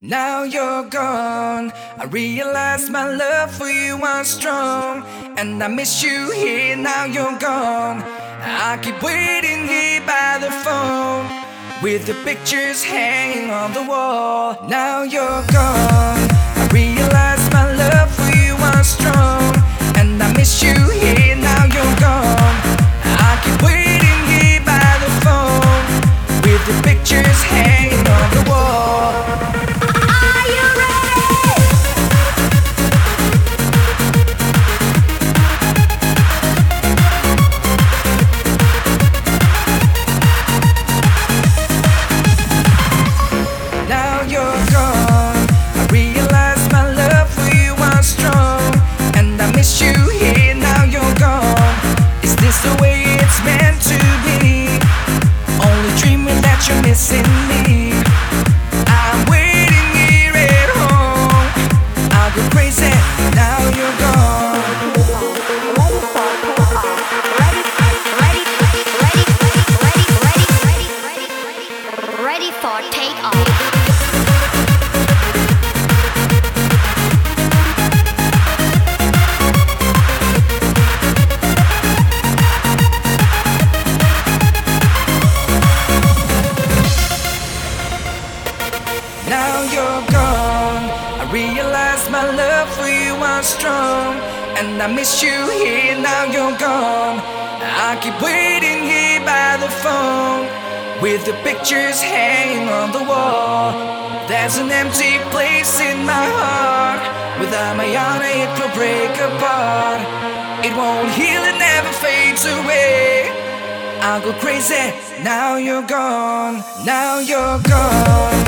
Now you're gone. I realize my love for you was strong. And I miss you here, now you're gone. I keep waiting here by the phone. With the pictures hanging on the wall. Now you're gone. You're missing me. I'm waiting here at home. I'll go crazy, now you're gone. Ready, ready, ready, ready, ready, ready, ready, ready ready, ready, ready for takeoff. Now you're gone. I realize my love for you was strong. And I miss you here, now you're gone. I keep waiting here by the phone. With the pictures hanging on the wall. There's an empty place in my heart. Without my honor, it will break apart. It won't heal, it never fades away. I'll go crazy. Now you're gone. Now you're gone.